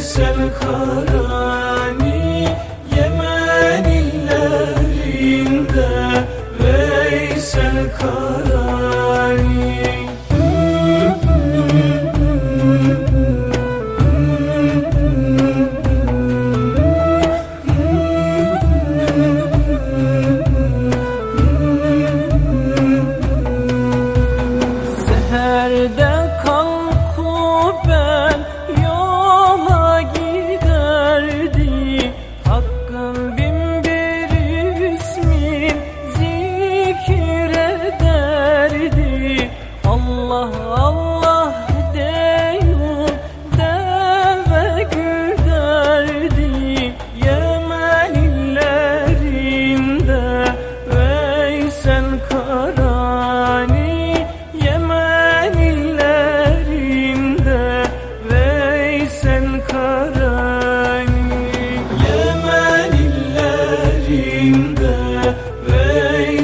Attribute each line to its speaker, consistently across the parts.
Speaker 1: Veysel Karani Yemen illerinde Veysel Karani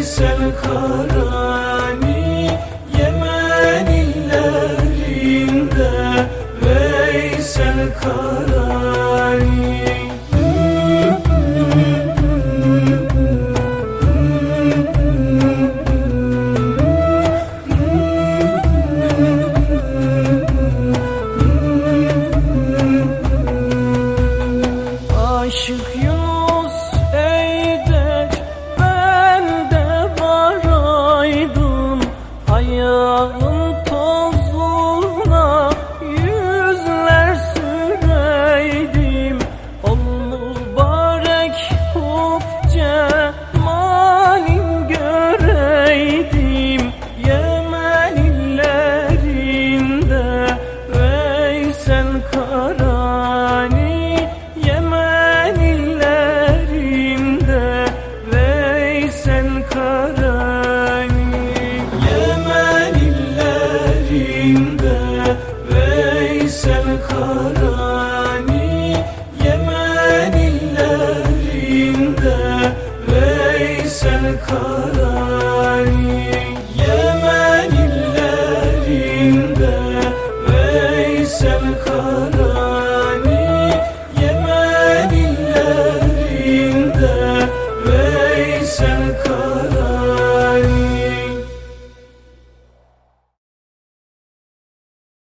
Speaker 2: Veysel Karani Yemen illerinde Veysel Karani Veysel Karani
Speaker 1: Yemen illerinde Veysel Karani Yemen illerinde Veysel Karani Yemen illerinde Veysel Karani